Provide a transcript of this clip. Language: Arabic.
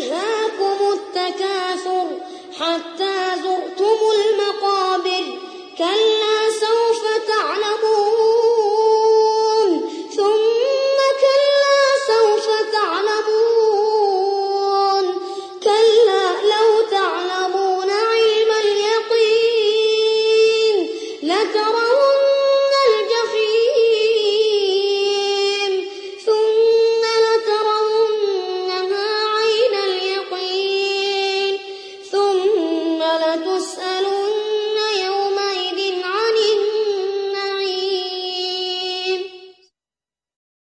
ألهاكم التكاثر حتى